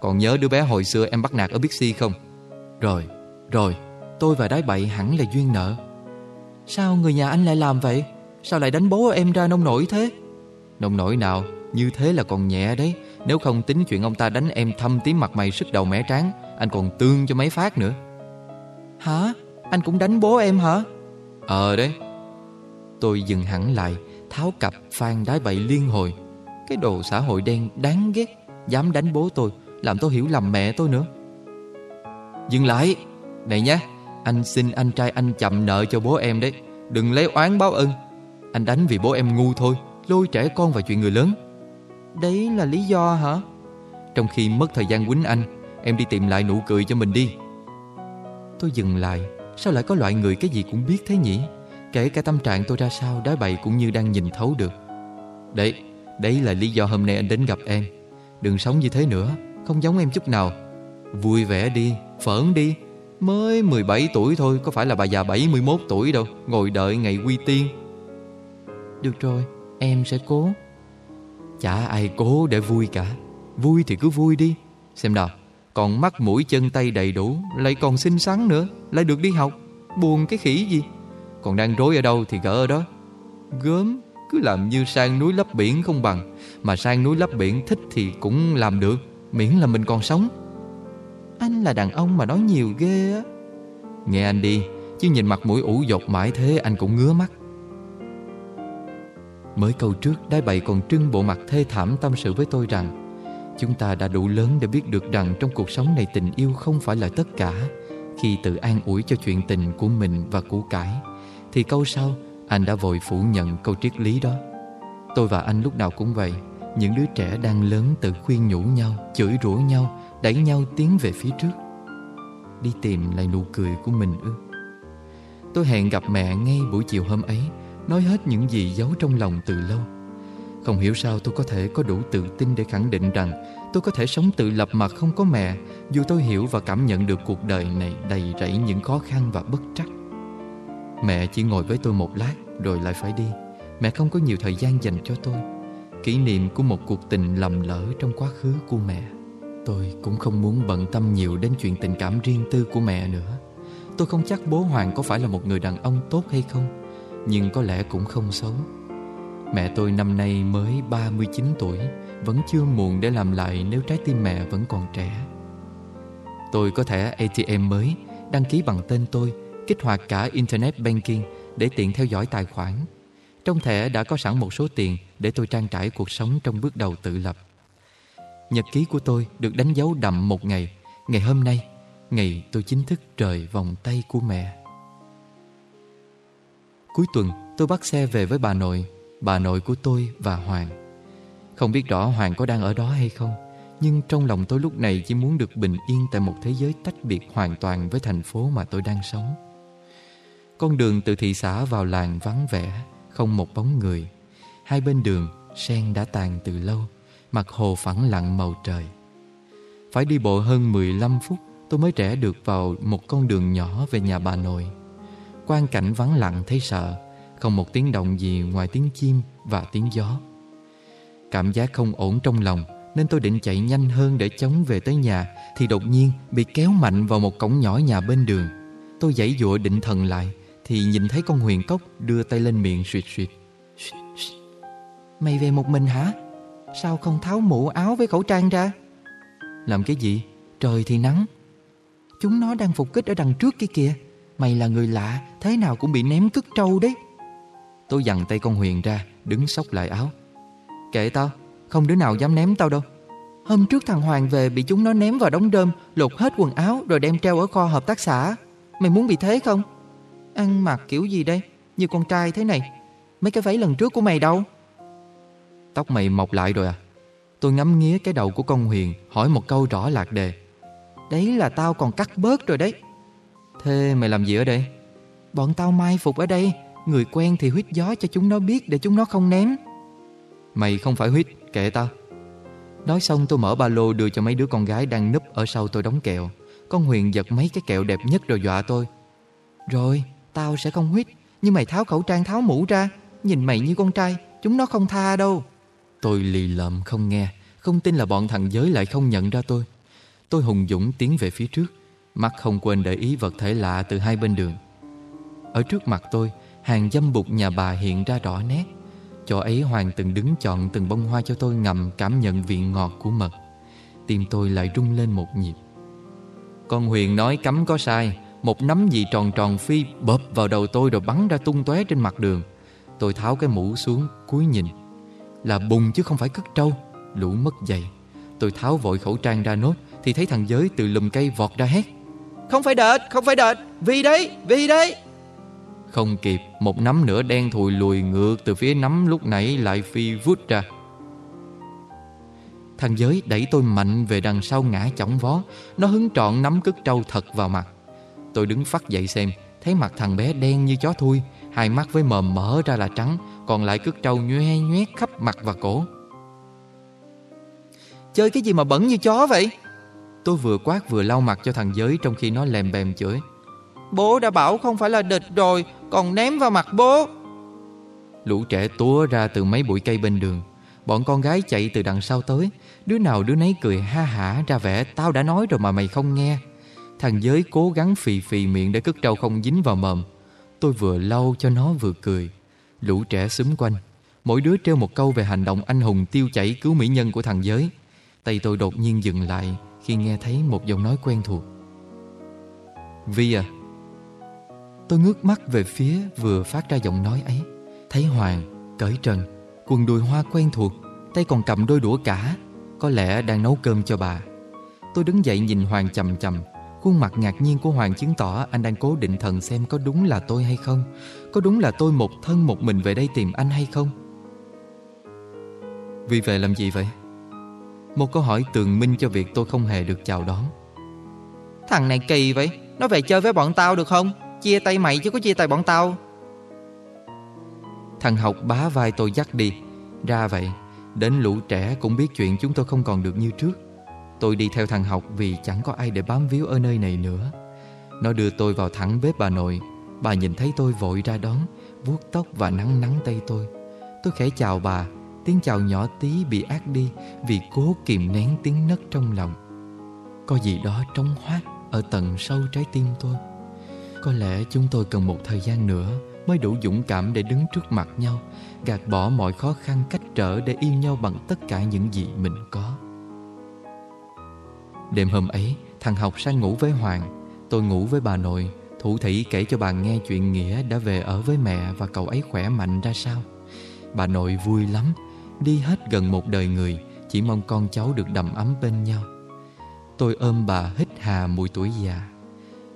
Còn nhớ đứa bé hồi xưa em bắt nạt ở Bixi không? Rồi, rồi Tôi và đái bậy hẳn là duyên nợ. Sao người nhà anh lại làm vậy? Sao lại đánh bố em ra nông nổi thế? Nông nổi nào Như thế là còn nhẹ đấy. Nếu không tính chuyện ông ta đánh em thâm tím mặt mày sức đầu mẻ tráng Anh còn tương cho mấy phát nữa. Hả? Anh cũng đánh bố em hả? Ờ đấy. Tôi dừng hẳn lại Tháo cặp phan đái bậy liên hồi. Cái đồ xã hội đen đáng ghét Dám đánh bố tôi làm tôi hiểu lầm mẹ tôi nữa. Dừng lại. Này nhé Anh xin anh trai anh chậm nợ cho bố em đấy. Đừng lấy oán báo ân. Anh đánh vì bố em ngu thôi Lôi trẻ con vào chuyện người lớn. Đấy là lý do hả? Trong khi mất thời gian quýnh anh Em đi tìm lại nụ cười cho mình đi. Tôi dừng lại. Sao lại có loại người cái gì cũng biết thế nhỉ? Kể cả tâm trạng tôi ra sao Đá bậy cũng như đang nhìn thấu được. Đấy, đấy là lý do hôm nay anh đến gặp em. Đừng sống như thế nữa. Không giống em chút nào. Vui vẻ đi, phởn đi. Mới 17 tuổi thôi Có phải là bà già 71 tuổi đâu. Ngồi đợi ngày quy tiên. Được rồi, em sẽ cố. Chả ai cố để vui cả. Vui thì cứ vui đi. Xem nào Còn mắt mũi chân tay đầy đủ Lại còn xinh xắn nữa Lại được đi học. Buồn cái khỉ gì? Còn đang rối ở đâu thì gỡ ở đó. Gớm Cứ làm như sang núi lấp biển không bằng. Mà sang núi lấp biển thích thì cũng làm được. Miễn là mình còn sống. Anh là đàn ông mà nói nhiều ghê á. Nghe anh đi, Chứ nhìn mặt mũi ủ dột mãi thế anh cũng ngứa mắt. Mới câu trước, Đái bậy còn trưng bộ mặt thê thảm tâm sự với tôi rằng, Chúng ta đã đủ lớn để biết được rằng Trong cuộc sống này tình yêu không phải là tất cả. Khi tự an ủi cho chuyện tình của mình và của cải, Thì câu sau anh đã vội phủ nhận câu triết lý đó. Tôi và anh lúc nào cũng vậy. Những đứa trẻ đang lớn tự khuyên nhủ nhau, Chửi rủa nhau, Đẩy nhau tiến về phía trước. Đi tìm lại nụ cười của mình ư. Tôi hẹn gặp mẹ ngay buổi chiều hôm ấy, Nói hết những gì giấu trong lòng từ lâu. Không hiểu sao tôi có thể có đủ tự tin để khẳng định rằng Tôi có thể sống tự lập mà không có mẹ, Dù tôi hiểu và cảm nhận được cuộc đời này đầy rẫy những khó khăn và bất trắc. Mẹ chỉ ngồi với tôi một lát, rồi lại phải đi. Mẹ không có nhiều thời gian dành cho tôi. Kỷ niệm của một cuộc tình lầm lỡ trong quá khứ của mẹ. Tôi cũng không muốn bận tâm nhiều đến chuyện tình cảm riêng tư của mẹ nữa. Tôi không chắc bố Hoàng có phải là một người đàn ông tốt hay không, Nhưng có lẽ cũng không xấu. Mẹ tôi năm nay mới 39 tuổi, Vẫn chưa muộn để làm lại nếu trái tim mẹ vẫn còn trẻ. Tôi có thẻ ATM mới, Đăng ký bằng tên tôi, Kích hoạt cả Internet Banking Để tiện theo dõi tài khoản. Trong thẻ đã có sẵn một số tiền Để tôi trang trải cuộc sống trong bước đầu tự lập. Nhật ký của tôi được đánh dấu đậm một ngày. Ngày hôm nay, Ngày tôi chính thức rời vòng tay của mẹ. Cuối tuần, tôi bắt xe về với bà nội Bà nội của tôi và Hoàng. Không biết rõ Hoàng có đang ở đó hay không, Nhưng trong lòng tôi lúc này chỉ muốn được bình yên Tại một thế giới tách biệt hoàn toàn với thành phố mà tôi đang sống. Con đường từ thị xã vào làng vắng vẻ. Không một bóng người. Hai bên đường, sen đã tàn từ lâu, Mặt hồ phẳng lặng màu trời. Phải đi bộ hơn 15 phút, Tôi mới rẽ được vào một con đường nhỏ về nhà bà nội. Quan cảnh vắng lặng thấy sợ, Không một tiếng động gì ngoài tiếng chim và tiếng gió. Cảm giác không ổn trong lòng, Nên tôi định chạy nhanh hơn để chống về tới nhà, Thì đột nhiên bị kéo mạnh vào một cổng nhỏ nhà bên đường. Tôi giãy dụa định thần lại thì nhìn thấy con huyền cốc đưa tay lên miệng suyệt suyệt. Mày về một mình hả? Sao không tháo mũ áo với khẩu trang ra? Làm cái gì? Trời thì nắng. Chúng nó đang phục kích ở đằng trước kia kìa. Mày là người lạ, Thế nào cũng bị ném cứt trâu đấy. Tôi dằn tay con Huyền ra, Đứng xốc lại áo. Kệ tao, Không đứa nào dám ném tao đâu. Hôm trước thằng Hoàng về bị chúng nó ném vào đống rơm Lột hết quần áo rồi đem treo ở kho hợp tác xã. Mày muốn bị thế không? Ăn mặc kiểu gì đây? Như con trai thế này. Mấy cái váy lần trước của mày đâu? Tóc mày mọc lại rồi à? Tôi ngắm nghía cái đầu của con Huyền Hỏi một câu rõ lạc đề. Đấy là tao còn cắt bớt rồi đấy. Thế mày làm gì ở đây? Bọn tao mai phục ở đây. Người quen thì huyết gió cho chúng nó biết Để chúng nó không ném. Mày không phải huyết, kệ tao Nói xong tôi mở ba lô đưa cho mấy đứa con gái Đang núp ở sau tôi đóng kẹo. Con Huyền giật mấy cái kẹo đẹp nhất rồi dọa tôi. Rồi, tao sẽ không huyết. Nhưng mày tháo khẩu trang tháo mũ ra, Nhìn mày như con trai, Chúng nó không tha đâu. Tôi lì lợm không nghe, Không tin là bọn thằng giới lại không nhận ra tôi. Tôi hùng dũng tiến về phía trước, Mắt không quên để ý vật thể lạ từ hai bên đường. Ở trước mặt tôi, Hàng dâm bụt nhà bà hiện ra rõ nét. Chỗ ấy Hoàng từng đứng chọn từng bông hoa cho tôi ngầm cảm nhận vị ngọt của mật. Tim tôi lại rung lên một nhịp. Con Huyền nói cấm có sai một nắm gì tròn tròn phi bợp vào đầu tôi rồi bắn ra tung tóe trên mặt đường. Tôi tháo cái mũ xuống cúi nhìn. Là bùng chứ không phải cất trâu. Lũ mất dậy Tôi tháo vội khẩu trang ra nốt Thì thấy thằng giới từ lùm cây vọt ra hét. Không phải đệt, không phải đệt. Vì đấy, vì đấy. Không kịp Một nắm nữa đen thùi lùi ngược Từ phía nắm lúc nãy lại phi vút ra. Thằng giới đẩy tôi mạnh về đằng sau ngã chỏng vó. Nó hứng trọn nắm cất trâu thật vào mặt. Tôi đứng phát dậy xem. Thấy mặt thằng bé đen như chó thui, Hai mắt với mồm mở ra là trắng, Còn lại cứ trâu nhoe nhoét khắp mặt và cổ. Chơi cái gì mà bẩn như chó vậy? Tôi vừa quát vừa lau mặt cho thằng giới Trong khi nó lèm bèm chửi. Bố đã bảo không phải là địch rồi, Còn ném vào mặt bố. Lũ trẻ túa ra từ mấy bụi cây bên đường. Bọn con gái chạy từ đằng sau tới. Đứa nào đứa nấy cười ha hả ra vẻ, Tao đã nói rồi mà mày không nghe. Thằng giới cố gắng phì phì miệng Để cất trâu không dính vào mồm. Tôi vừa lau cho nó vừa cười. Lũ trẻ xúm quanh. Mỗi đứa treo một câu về hành động anh hùng tiêu chảy cứu mỹ nhân của thằng giới. Tay tôi đột nhiên dừng lại Khi nghe thấy một giọng nói quen thuộc. Vi à. Tôi ngước mắt về phía vừa phát ra giọng nói ấy. Thấy Hoàng, cởi trần Quần đùi hoa quen thuộc Tay còn cầm đôi đũa cả. Có lẽ đang nấu cơm cho bà. Tôi đứng dậy nhìn Hoàng chầm chầm. Khuôn mặt ngạc nhiên của Hoàng chứng tỏ anh đang cố định thần xem có đúng là tôi hay không. Có đúng là tôi một thân một mình về đây tìm anh hay không? Vì về làm gì vậy? Một câu hỏi tường minh cho việc tôi không hề được chào đón. Thằng này kỳ vậy Nó về chơi với bọn tao được không? Chia tay mày chứ có chia tay bọn tao. Thằng học bá vai tôi dắt đi. Ra vậy Đến lũ trẻ cũng biết chuyện chúng tôi không còn được như trước Tôi đi theo thằng học vì chẳng có ai để bám víu ở nơi này nữa. Nó đưa tôi vào thẳng bếp bà nội. Bà nhìn thấy tôi vội ra đón, vuốt tóc và nắng nắng tay tôi. Tôi khẽ chào bà. Tiếng chào nhỏ tí bị ác đi Vì cố kìm nén tiếng nấc trong lòng. Có gì đó trống hoác Ở tận sâu trái tim tôi. Có lẽ chúng tôi cần một thời gian nữa Mới đủ dũng cảm để đứng trước mặt nhau, Gạt bỏ mọi khó khăn cách trở Để yêu nhau bằng tất cả những gì mình có. Đêm hôm ấy, Thằng học sang ngủ với Hoàng. Tôi ngủ với bà nội. Thủ thủy kể cho bà nghe chuyện Nghĩa đã về ở với mẹ Và cậu ấy khỏe mạnh ra sao. Bà nội vui lắm. Đi hết gần một đời người, Chỉ mong con cháu được đầm ấm bên nhau. Tôi ôm bà hít hà mùi tuổi già.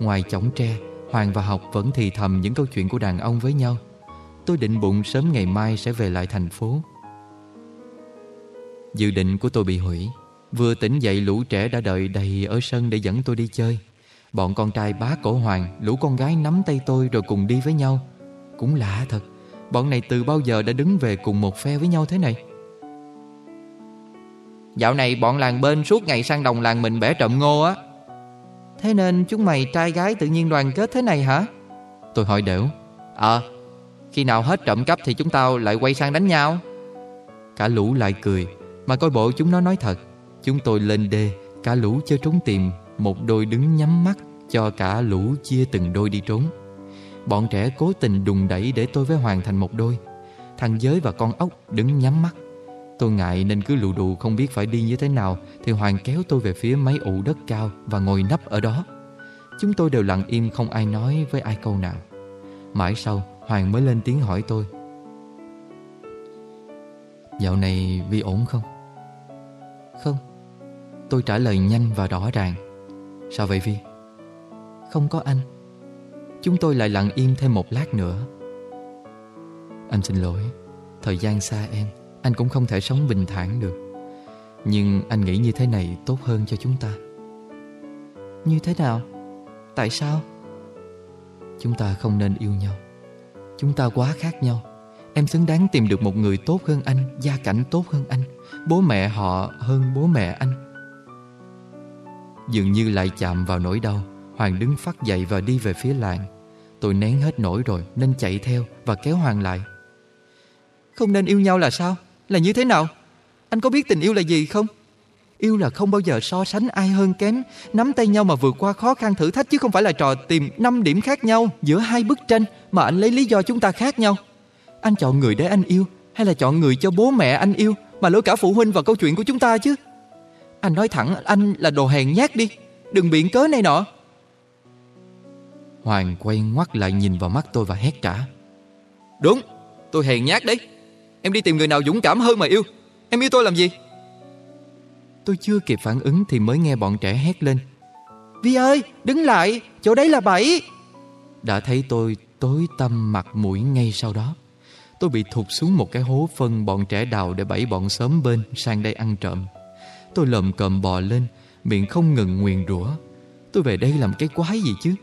Ngoài chổng tre, Hoàng và Học vẫn thì thầm những câu chuyện của đàn ông với nhau. Tôi định bụng sớm ngày mai sẽ về lại thành phố. Dự định của tôi bị hủy. Vừa tỉnh dậy, lũ trẻ đã đợi đầy ở sân để dẫn tôi đi chơi. Bọn con trai bá cổ hoàng, Lũ con gái nắm tay tôi rồi cùng đi với nhau. Cũng lạ thật, Bọn này từ bao giờ đã đứng về cùng một phe với nhau thế này? Dạo này bọn làng bên suốt ngày sang đồng làng mình bẻ trộm ngô á. Thế nên chúng mày trai gái tự nhiên đoàn kết thế này hả? Tôi hỏi đểu. Ờ Khi nào hết trộm cắp thì chúng tao lại quay sang đánh nhau. Cả lũ lại cười, Mà coi bộ chúng nó nói thật. Chúng tôi lên đê, Cả lũ chơi trốn tìm, Một đôi đứng nhắm mắt Cho cả lũ chia từng đôi đi trốn. Bọn trẻ cố tình đùng đẩy để tôi với Hoàng thành một đôi. Thằng Giới và con ốc đứng nhắm mắt. Tôi ngại nên cứ lù đù không biết phải đi như thế nào, Thì Hoàng kéo tôi về phía mấy ụ đất cao Và ngồi nấp ở đó. Chúng tôi đều lặng im không ai nói với ai câu nào. Mãi sau, Hoàng mới lên tiếng hỏi tôi. Dạo này Vi ổn không? Không. Tôi trả lời nhanh và rõ ràng. Sao vậy Vi? Không có anh. Chúng tôi lại lặng im thêm một lát nữa. Anh xin lỗi. Thời gian xa em. Anh cũng không thể sống bình thản được. Nhưng anh nghĩ như thế này tốt hơn cho chúng ta. Như thế nào? Tại sao? Chúng ta không nên yêu nhau. Chúng ta quá khác nhau. Em xứng đáng tìm được một người tốt hơn anh, Gia cảnh tốt hơn anh, Bố mẹ họ hơn bố mẹ anh. Dường như lại chạm vào nỗi đau, Hoàng đứng phát dậy và đi về phía làng Tôi nén hết nổi rồi, Nên chạy theo và kéo Hoàng lại Không nên yêu nhau là sao? Là như thế nào? Anh có biết tình yêu là gì không? Yêu là không bao giờ so sánh ai hơn kém Nắm tay nhau mà vượt qua khó khăn thử thách Chứ không phải là trò tìm 5 điểm khác nhau Giữa hai bức tranh mà anh lấy lý do chúng ta khác nhau Anh chọn người để anh yêu Hay là chọn người cho bố mẹ anh yêu Mà lỗi cả phụ huynh vào câu chuyện của chúng ta chứ anh nói thẳng, anh là đồ hèn nhát đi. Đừng biện cớ này nọ. Hoàng quay ngoắt lại nhìn vào mắt tôi và hét trả Đúng, Tôi hèn nhát đấy. Em đi tìm người nào dũng cảm hơn mà yêu. Em yêu tôi làm gì? Tôi chưa kịp phản ứng thì mới nghe bọn trẻ hét lên. Vi ơi, đứng lại, Chỗ đấy là bẫy. Đã thấy tôi tối tăm mặt mũi ngay sau đó. Tôi bị thụt xuống một cái hố phân bọn trẻ đào để bẫy bọn sớm bên sang đây ăn trộm. Tôi lồm cồm bò lên, Miệng không ngừng nguyền rủa Tôi về đây làm cái quái gì chứ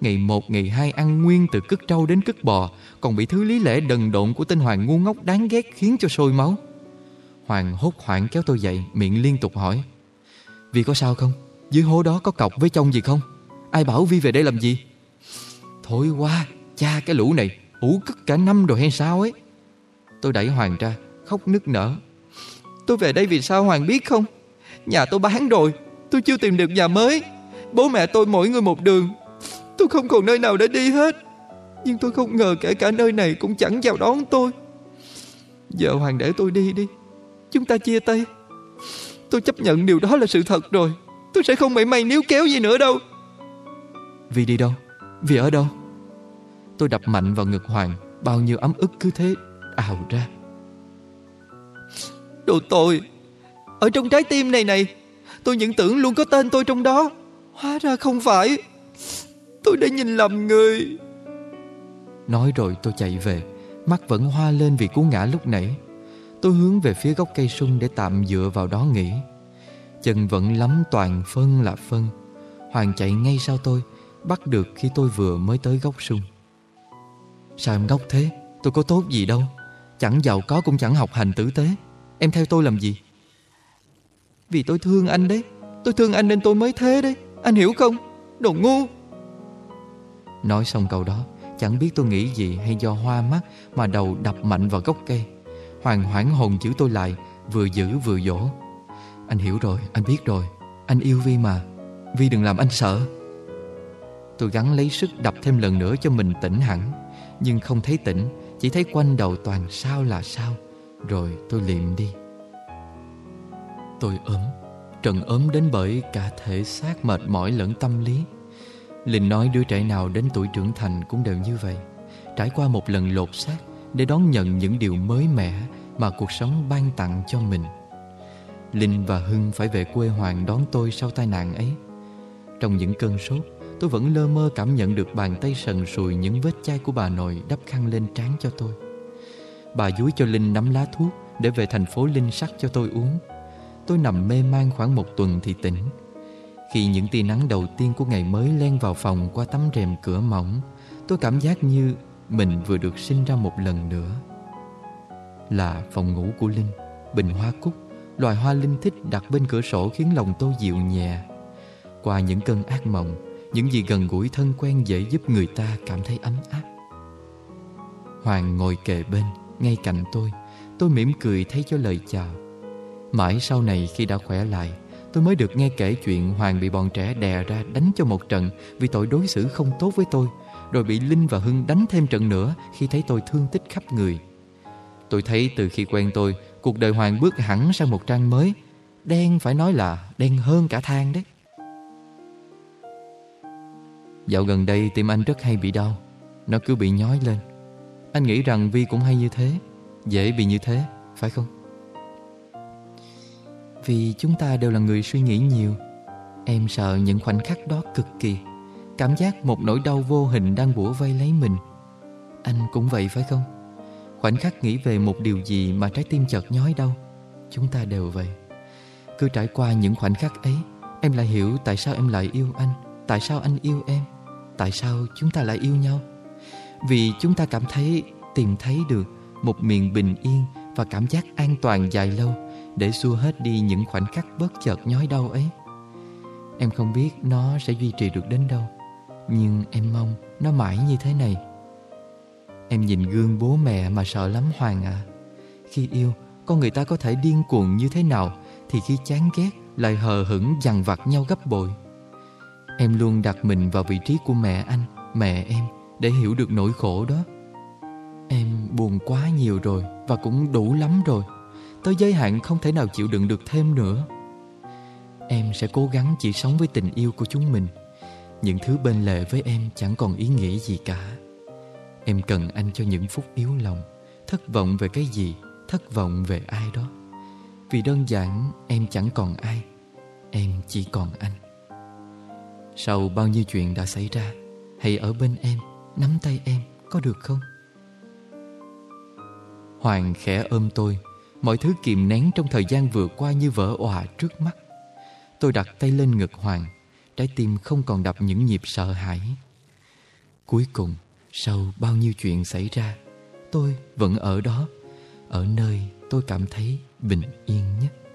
Ngày một, ngày hai ăn nguyên từ cứt trâu đến cứt bò, Còn bị thứ lý lẽ đần độn của tên Hoàng ngu ngốc đáng ghét khiến cho sôi máu Hoàng hốt hoảng kéo tôi dậy, Miệng liên tục hỏi, vì có sao không? Dưới hố đó có cọc với chông gì không? Ai bảo Vi về đây làm gì? Thôi quá, Cha cái lũ này, ủ cất cả năm rồi hay sao ấy Tôi đẩy Hoàng ra, Khóc nức nở Tôi về đây vì sao Hoàng biết không Nhà tôi bán rồi Tôi chưa tìm được nhà mới. Bố mẹ tôi mỗi người một đường. Tôi không còn nơi nào để đi hết. Nhưng tôi không ngờ kể cả nơi này cũng chẳng chào đón tôi. Giờ Hoàng để tôi đi đi Chúng ta chia tay. Tôi chấp nhận điều đó là sự thật rồi. Tôi sẽ không mảy may níu kéo gì nữa đâu. Vì đi đâu? Vì ở đâu? Tôi đập mạnh vào ngực Hoàng Bao nhiêu ấm ức cứ thế ào ra. Đồ tôi ở trong trái tim này này, Tôi những tưởng luôn có tên tôi trong đó. Hóa ra không phải. Tôi đã nhìn lầm người. Nói rồi tôi chạy về. Mắt vẫn hoa lên vì cú ngã lúc nãy. Tôi hướng về phía gốc cây sung để tạm dựa vào đó nghỉ. Chân vẫn lắm toàn phân là phân. Hoàng chạy ngay sau tôi, Bắt được khi tôi vừa mới tới gốc sung. Sao em ngốc thế? Tôi có tốt gì đâu. Chẳng giàu có cũng chẳng học hành tử tế. Em theo tôi làm gì? Vì tôi thương anh đấy. Tôi thương anh nên tôi mới thế đấy. Anh hiểu không? Đồ ngu. Nói xong câu đó Chẳng biết tôi nghĩ gì hay do hoa mắt Mà đầu đập mạnh vào gốc cây. Hoàng hoảng hồn giữ tôi lại Vừa giữ vừa dỗ Anh hiểu rồi, anh biết rồi. Anh yêu Vi mà. Vi đừng làm anh sợ. Tôi gắng lấy sức đập thêm lần nữa cho mình tỉnh hẳn. Nhưng không thấy tỉnh Chỉ thấy quanh đầu toàn sao là sao. Rồi tôi liệm đi. Tôi ốm. Trần ốm đến bởi cả thể xác mệt mỏi lẫn tâm lý. Linh nói đứa trẻ nào đến tuổi trưởng thành cũng đều như vậy. Trải qua một lần lột xác Để đón nhận những điều mới mẻ Mà cuộc sống ban tặng cho mình. Linh và Hưng phải về quê Hoàng đón tôi sau tai nạn ấy. Trong những cơn sốt, Tôi vẫn lơ mơ cảm nhận được bàn tay sần sùi Những vết chai của bà nội đắp khăn lên trán cho tôi. Bà dúi cho Linh nắm lá thuốc Để về thành phố Linh sắc cho tôi uống. Tôi nằm mê man khoảng một tuần thì tỉnh khi những tia nắng đầu tiên của ngày mới len vào phòng qua tấm rèm cửa mỏng, tôi cảm giác như mình vừa được sinh ra một lần nữa. Là phòng ngủ của Linh, bình hoa cúc, loài hoa linh thích đặt bên cửa sổ khiến lòng tôi dịu nhẹ. Qua những cơn ác mộng, những gì gần gũi thân quen dễ giúp người ta cảm thấy ấm áp. Hoàng ngồi kề bên, ngay cạnh tôi, tôi mỉm cười thay cho lời chào. Mãi sau này khi đã khỏe lại, Tôi mới được nghe kể chuyện Hoàng bị bọn trẻ đè ra đánh cho một trận Vì tội đối xử không tốt với tôi Rồi bị Linh và Hưng đánh thêm trận nữa Khi thấy tôi thương tích khắp người. Tôi thấy từ khi quen tôi Cuộc đời Hoàng bước hẳn sang một trang mới. Đen phải nói là đen hơn cả than đấy. Dạo gần đây tim anh rất hay bị đau Nó cứ bị nhói lên. Anh nghĩ rằng Vi cũng hay như thế Dễ bị như thế, phải không? Vì chúng ta đều là người suy nghĩ nhiều. Em sợ những khoảnh khắc đó cực kỳ. Cảm giác một nỗi đau vô hình đang bủa vây lấy mình. Anh cũng vậy phải không? Khoảnh khắc nghĩ về một điều gì mà trái tim chợt nhói đau. Chúng ta đều vậy. Cứ trải qua những khoảnh khắc ấy, Em lại hiểu tại sao em lại yêu anh, Tại sao anh yêu em, Tại sao chúng ta lại yêu nhau. Vì chúng ta cảm thấy, Tìm thấy được một miền bình yên Và cảm giác an toàn dài lâu để xua hết đi những khoảnh khắc bất chợt nhói đau ấy. Em không biết nó sẽ duy trì được đến đâu, nhưng em mong nó mãi như thế này. Em nhìn gương bố mẹ mà sợ lắm Hoàng à. Khi yêu, con người ta có thể điên cuồng như thế nào thì khi chán ghét Lại hờ hững dằn vặt nhau gấp bội Em luôn đặt mình vào vị trí của mẹ anh Mẹ em Để hiểu được nỗi khổ đó Em buồn quá nhiều rồi Và cũng đủ lắm rồi Tới giới hạn không thể nào chịu đựng được thêm nữa. Em sẽ cố gắng chỉ sống với tình yêu của chúng mình. Những thứ bên lề với em chẳng còn ý nghĩa gì cả. Em cần anh cho những phút yếu lòng, Thất vọng về cái gì, Thất vọng về ai đó. Vì đơn giản, em chẳng còn ai, Em chỉ còn anh. Sau bao nhiêu chuyện đã xảy ra, Hãy ở bên em, Nắm tay em, có được không? Hoàng khẽ ôm tôi Mọi thứ kìm nén trong thời gian vừa qua như vỡ òa trước mắt. Tôi đặt tay lên ngực Hoàng, Trái tim không còn đập những nhịp sợ hãi. Cuối cùng, Sau bao nhiêu chuyện xảy ra, Tôi vẫn ở đó, Ở nơi tôi cảm thấy bình yên nhất.